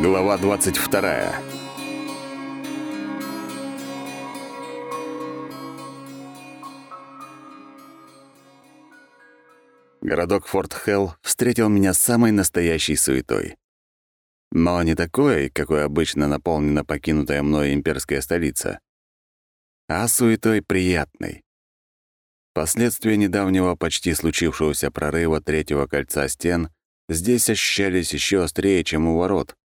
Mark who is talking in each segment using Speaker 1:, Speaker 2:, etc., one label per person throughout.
Speaker 1: Глава 22. Городок Форт Хелл встретил меня самой настоящей суетой. Но не такой, какой обычно наполнена покинутая мной имперская столица, а суетой приятной. Последствия недавнего почти случившегося прорыва третьего кольца стен здесь ощущались еще острее, чем у ворот.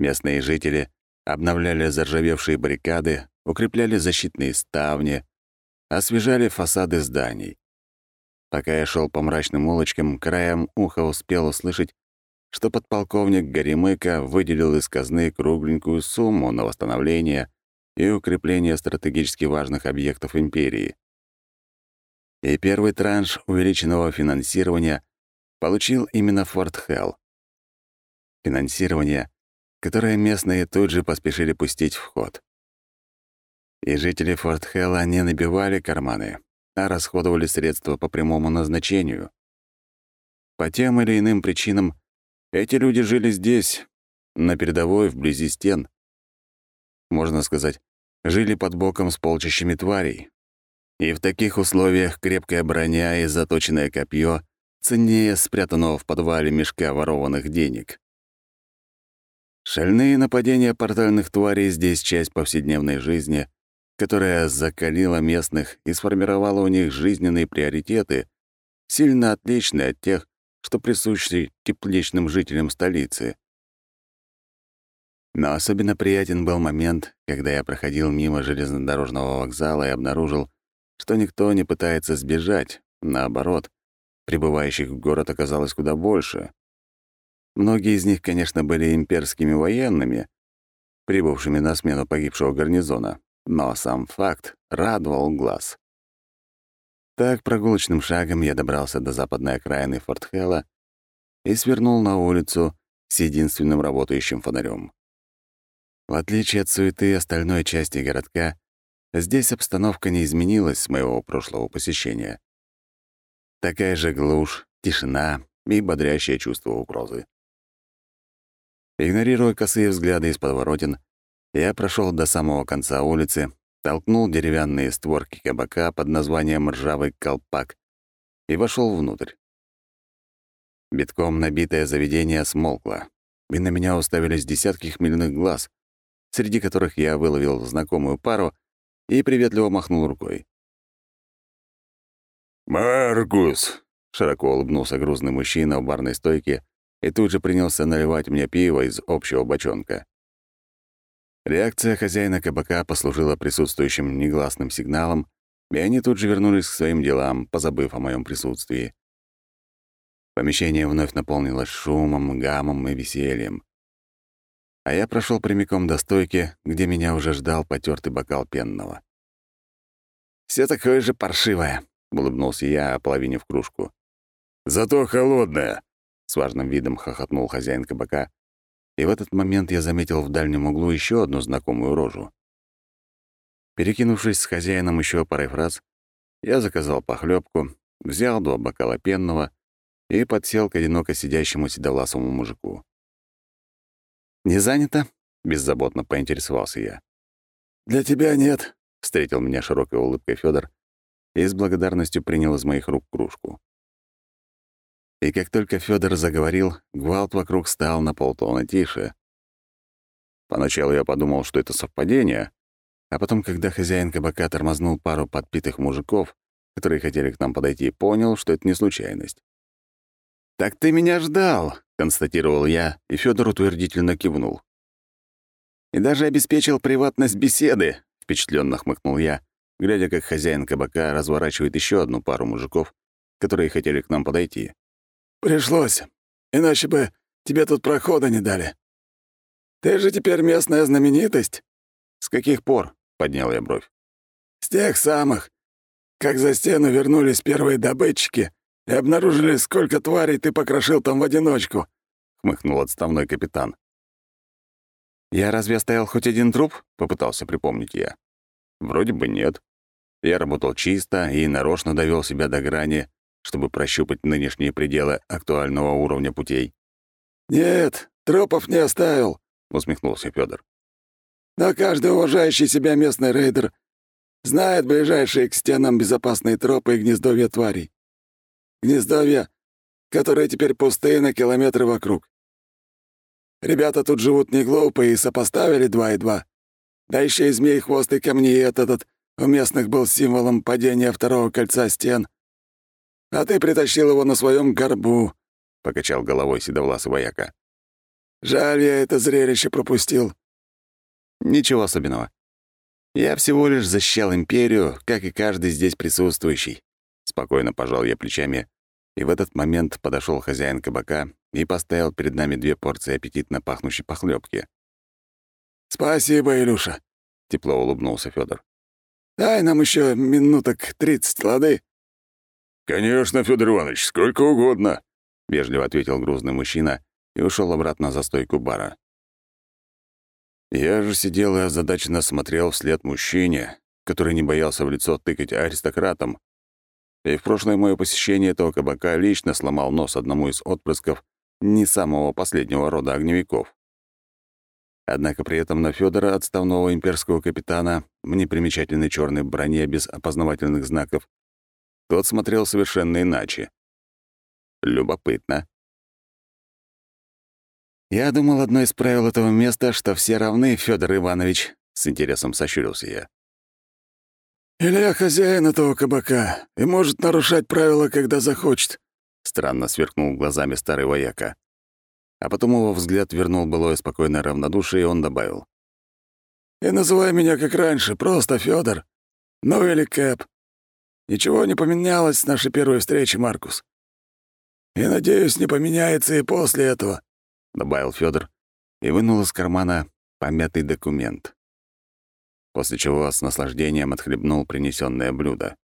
Speaker 1: Местные жители обновляли заржавевшие баррикады, укрепляли защитные ставни, освежали фасады зданий. Пока я шел по мрачным улочкам, краем уха успел услышать, что подполковник Горемыка выделил из казны кругленькую сумму на восстановление и укрепление стратегически важных объектов империи. И первый транш увеличенного финансирования получил именно Форт Хелл. Финансирование, которое местные тут же поспешили пустить в ход. И жители Форт Хелла не набивали карманы, а расходовали средства по прямому назначению. По тем или иным причинам эти люди жили здесь, на передовой, вблизи стен. Можно сказать, жили под боком с полчищами тварей. И в таких условиях крепкая броня и заточенное копье ценнее спрятанного в подвале мешка ворованных денег. Шальные нападения портальных тварей здесь часть повседневной жизни, которая закалила местных и сформировала у них жизненные приоритеты, сильно отличные от тех, что присущи тепличным жителям столицы. Но особенно приятен был момент, когда я проходил мимо железнодорожного вокзала и обнаружил, что никто не пытается сбежать, наоборот, прибывающих в город оказалось куда больше. Многие из них, конечно, были имперскими военными, прибывшими на смену погибшего гарнизона, но сам факт радовал глаз. Так прогулочным шагом я добрался до западной окраины Фортхелла и свернул на улицу с единственным работающим фонарем. В отличие от суеты остальной части городка, здесь обстановка не изменилась с моего прошлого посещения. Такая же глушь, тишина и бодрящее чувство угрозы. Игнорируя косые взгляды из подворотен, я прошел до самого конца улицы, толкнул деревянные створки кабака под названием «Ржавый колпак» и вошел внутрь. Битком набитое заведение смолкло, и на меня уставились десятки хмельных глаз, среди которых я выловил знакомую пару и приветливо махнул рукой.
Speaker 2: «Маркус!» — широко улыбнулся грузный мужчина в барной стойке и тут же принялся наливать мне пиво из общего бочонка.
Speaker 1: Реакция хозяина кабака послужила присутствующим негласным сигналом, и они тут же вернулись к своим делам, позабыв о моем присутствии. Помещение вновь наполнилось шумом, гамом и весельем. А я прошел прямиком до стойки, где меня уже ждал потертый бокал пенного.
Speaker 3: Все такое же паршивое», — улыбнулся я, в кружку.
Speaker 2: «Зато холодная»,
Speaker 1: с важным видом хохотнул хозяин кабака, и в этот момент я заметил в дальнем углу еще одну знакомую рожу. Перекинувшись с хозяином еще парой фраз, я заказал похлебку, взял два бокала пенного и подсел к одиноко сидящему седовласому мужику. «Не занято?» — беззаботно поинтересовался я.
Speaker 3: «Для тебя нет», —
Speaker 1: встретил меня широкой улыбкой Федор и с благодарностью принял из моих рук кружку. И как только Федор заговорил, гвалт вокруг стал на полтона тише. Поначалу я подумал, что это совпадение, а потом, когда хозяин кабака тормознул пару подпитых мужиков, которые хотели к нам подойти, понял, что это не случайность. «Так ты меня ждал», — констатировал я, и Федор утвердительно кивнул. «И даже обеспечил приватность беседы», — впечатленно хмыкнул я, глядя, как хозяин кабака разворачивает еще одну пару мужиков, которые хотели к нам подойти.
Speaker 3: «Пришлось. Иначе бы тебе тут прохода не дали. Ты же теперь местная знаменитость».
Speaker 1: «С каких пор?» — поднял я бровь.
Speaker 3: «С тех самых. Как за стену вернулись первые добытчики и обнаружили, сколько тварей ты покрошил там в одиночку», — хмыкнул отставной капитан.
Speaker 1: «Я разве оставил хоть один труп?» — попытался припомнить я. «Вроде бы нет. Я работал чисто и нарочно довел себя до грани, чтобы прощупать нынешние пределы актуального уровня путей.
Speaker 3: «Нет, Тропов не оставил», — усмехнулся Федор. «Но каждый уважающий себя местный рейдер знает ближайшие к стенам безопасные тропы и гнездовья тварей. Гнездовья, которые теперь пустые на километры вокруг. Ребята тут живут не глупые и сопоставили два и два. Да еще и змей хвост и камни этот у местных был символом падения второго кольца стен. А ты притащил его на своем горбу, — покачал головой седовласый вояка. «Жаль, я это зрелище пропустил».
Speaker 1: «Ничего особенного. Я всего лишь защищал империю, как и каждый здесь присутствующий». Спокойно пожал я плечами, и в этот момент подошел хозяин кабака и поставил перед нами две порции аппетитно пахнущей похлебки.
Speaker 3: «Спасибо, Илюша», — тепло улыбнулся Федор. «Дай нам еще минуток тридцать, лады?»
Speaker 2: «Конечно, Федор Иванович, сколько угодно», — вежливо ответил грузный мужчина и ушел обратно за стойку бара. Я же сидел и озадаченно смотрел вслед мужчине, который не боялся в лицо тыкать аристократам. И в прошлое мое посещение этого кабака лично сломал нос одному из отпрысков не самого последнего рода огневиков. Однако при этом на Федора, отставного имперского капитана, непримечательной черной броне без опознавательных знаков, тот смотрел совершенно иначе. Любопытно.
Speaker 1: «Я думал, одно из правил этого места, что все равны, Федор Иванович», — с интересом сощурился я.
Speaker 3: «Илья хозяин этого кабака и может нарушать правила, когда захочет», —
Speaker 1: странно сверкнул глазами старый вояка. А потом его взгляд вернул былое спокойное равнодушие, и он добавил.
Speaker 3: «И называй меня как раньше, просто Федор. Ну или Кэп. Ничего не поменялось с нашей первой встречи, Маркус. И, надеюсь, не поменяется и после этого», —
Speaker 1: добавил Федор и вынул из кармана помятый документ. После чего с наслаждением отхлебнул принесенное блюдо.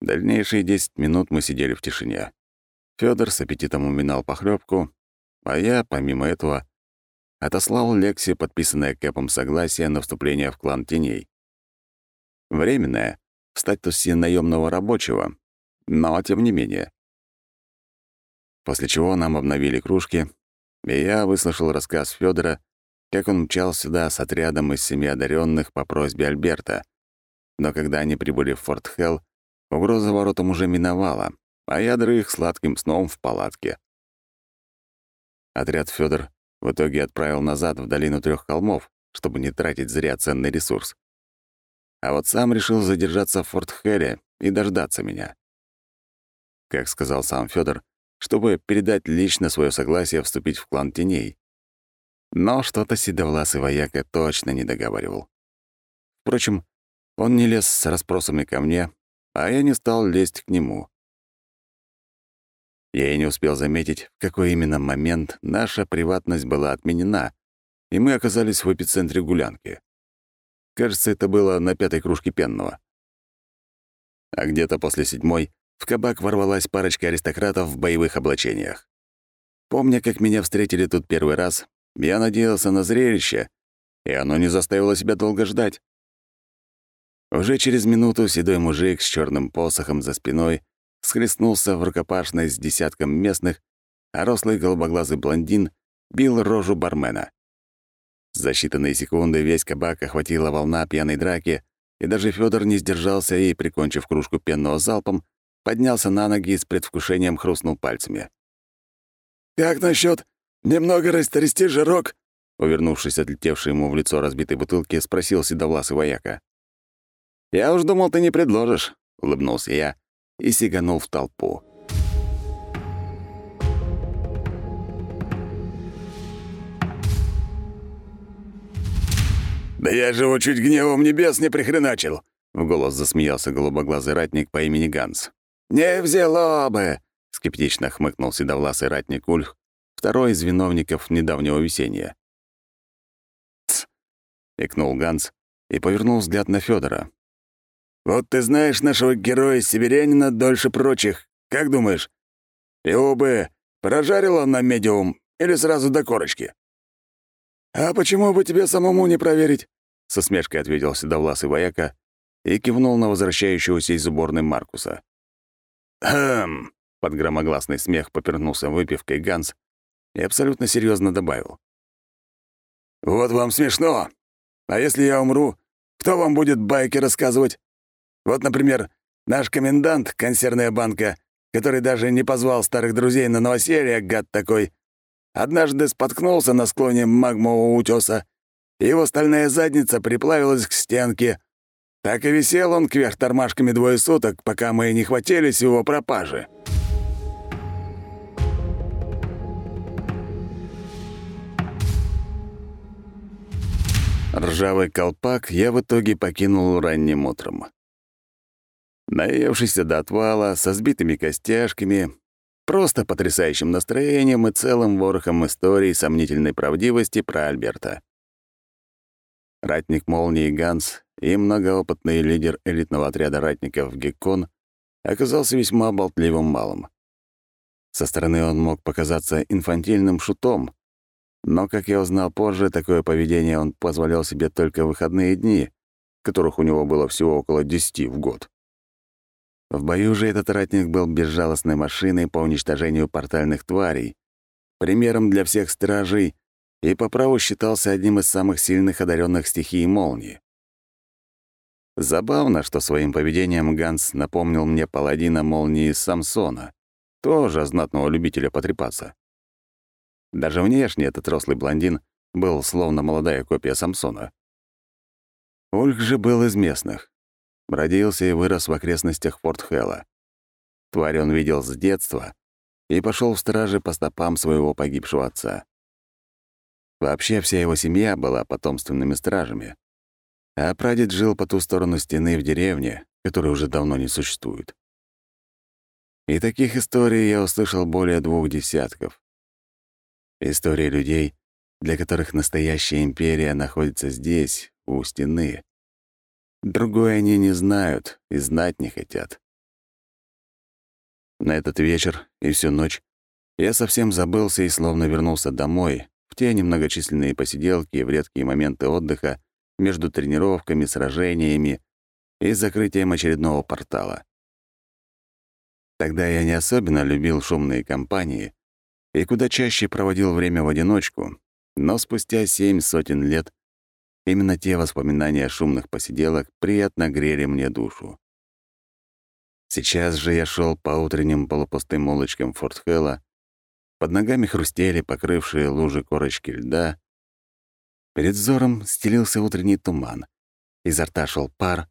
Speaker 1: Дальнейшие десять минут мы сидели в тишине. Федор с аппетитом уминал похлебку, а я, помимо этого, отослал Лексе подписанное Кэпом согласие на вступление в клан теней. Временное, в статусе наемного рабочего, но тем не менее. После чего нам обновили кружки, и я выслушал рассказ Федора, как он мчал сюда с отрядом из семи одаренных по просьбе Альберта. Но когда они прибыли в Форт Хелл, угроза воротам уже миновала, а ядры их сладким сном в палатке. Отряд Федор в итоге отправил назад в долину трех холмов, чтобы не тратить зря ценный ресурс а вот сам решил задержаться в Форт Хэре и дождаться меня. Как сказал сам Федор, чтобы передать лично свое согласие вступить в клан теней. Но что-то седовласый вояка точно не договаривал. Впрочем, он не лез с расспросами ко мне, а я не стал лезть к нему. Я и не успел заметить, в какой именно момент наша приватность была отменена, и мы оказались в эпицентре гулянки. Кажется, это было на пятой кружке пенного. А где-то после седьмой в кабак ворвалась парочка аристократов в боевых облачениях. Помня, как меня встретили тут первый раз, я надеялся на зрелище, и оно не заставило себя долго ждать. Уже через минуту седой мужик с черным посохом за спиной схлестнулся в рукопашной с десятком местных, а рослый голубоглазый блондин бил рожу бармена. За считанные секунды весь кабак охватила волна пьяной драки, и даже Федор не сдержался и, прикончив кружку пенного залпом, поднялся на ноги и с предвкушением хрустнул пальцами.
Speaker 3: «Как насчет немного растрясти жирок?»
Speaker 1: Увернувшись от летевшей ему в лицо разбитой бутылки, спросил седовласый вояка. «Я уж думал, ты не предложишь», — улыбнулся я и сиганул в толпу.
Speaker 2: «Да я же его чуть гневом небес не прихреначил!» — в голос засмеялся голубоглазый ратник по имени Ганс.
Speaker 3: «Не взяло бы!»
Speaker 1: — скептично хмыкнул седовласый ратник Ульх, второй из виновников недавнего весенния. «Тсс!» — икнул Ганс и повернул взгляд на Федора.
Speaker 3: «Вот ты знаешь нашего героя-северянина дольше прочих. Как думаешь, его бы прожарило на медиум или сразу до корочки?» «А почему бы тебе самому не проверить?» — со смешкой ответил седовласый вояка и кивнул на возвращающегося из уборной Маркуса.
Speaker 1: «Хм!» — под громогласный смех попернулся выпивкой Ганс и абсолютно серьезно добавил.
Speaker 3: «Вот вам смешно. А если я умру, кто вам будет байки рассказывать? Вот, например, наш комендант, консервная банка, который даже не позвал старых друзей на новоселье, гад такой, однажды споткнулся на склоне магмового утёса, и его стальная задница приплавилась к стенке. Так и висел он кверх тормашками двое суток, пока мы не хватились его пропажи».
Speaker 1: Ржавый колпак я в итоге покинул ранним утром. Наевшийся до отвала, со сбитыми костяшками, просто потрясающим настроением и целым ворохом историй сомнительной правдивости про Альберта. Ратник Молнии Ганс и многоопытный лидер элитного отряда ратников Геккон оказался весьма болтливым малым. Со стороны он мог показаться инфантильным шутом, но, как я узнал позже, такое поведение он позволял себе только в выходные дни, которых у него было всего около десяти в год. В бою же этот ратник был безжалостной машиной по уничтожению портальных тварей, примером для всех стражей и по праву считался одним из самых сильных одаренных стихий молнии. Забавно, что своим поведением Ганс напомнил мне паладина молнии Самсона, тоже знатного любителя потрепаться. Даже внешне этот рослый блондин был словно молодая копия Самсона. Ульх же был из местных. Родился и вырос в окрестностях Форт Хэлла. Тварь он видел с детства и пошел в стражи по стопам своего погибшего отца. Вообще вся его семья была потомственными стражами, а прадед жил по ту сторону стены в деревне, которая уже давно не существует. И таких историй я услышал более двух десятков. История людей, для которых настоящая империя находится здесь, у стены. Другое они не знают и знать не хотят. На этот вечер и всю ночь я совсем забылся и словно вернулся домой, те немногочисленные посиделки в редкие моменты отдыха между тренировками, сражениями и закрытием очередного портала. Тогда я не особенно любил шумные компании, и куда чаще проводил время в одиночку, но спустя семь сотен лет именно те воспоминания о шумных посиделок приятно грели мне душу. Сейчас же я шел по утренним полупустым улочкам Фортхелла, под ногами хрустели покрывшие лужи корочки льда, перед взором стелился утренний туман, изо рта шел пар,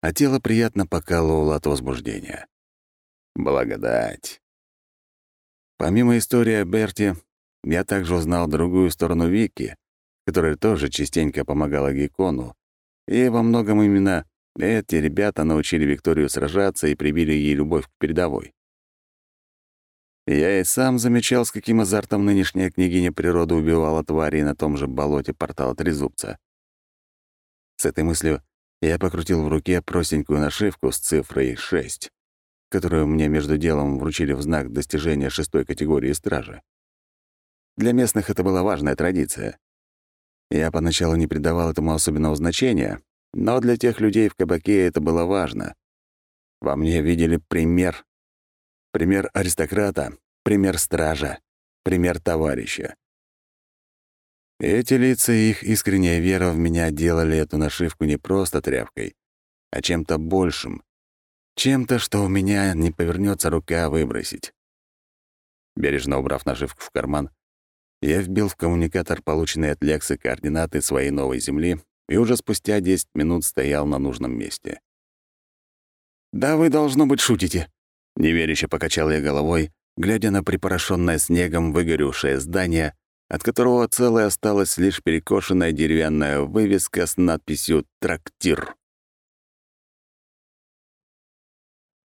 Speaker 1: а тело приятно покалывало от возбуждения. Благодать. Помимо истории о Берте, я также узнал другую сторону Вики, которая тоже частенько помогала Гекону, и во многом именно эти ребята научили Викторию сражаться и прибили ей любовь к передовой. Я и сам замечал, с каким азартом нынешняя княгиня природы убивала тварей на том же болоте портала Трезубца. С этой мыслью я покрутил в руке простенькую нашивку с цифрой 6 которую мне между делом вручили в знак достижения шестой категории стражи. Для местных это была важная традиция. Я поначалу не придавал этому особенного значения, но для тех людей в кабаке это было важно. Во мне видели пример. Пример аристократа, пример стража, пример товарища. Эти лица и их искренняя вера в меня делали эту нашивку не просто тряпкой, а чем-то большим, чем-то, что у меня не повернется рука выбросить. Бережно убрав наживку в карман, я вбил в коммуникатор полученные от Лексы координаты своей новой земли и уже спустя 10 минут стоял на нужном месте. «Да вы, должно быть, шутите», — неверяще покачал я головой, глядя на припорошенное снегом выгоревшее здание, от которого целой осталась лишь перекошенная деревянная вывеска с надписью «Трактир».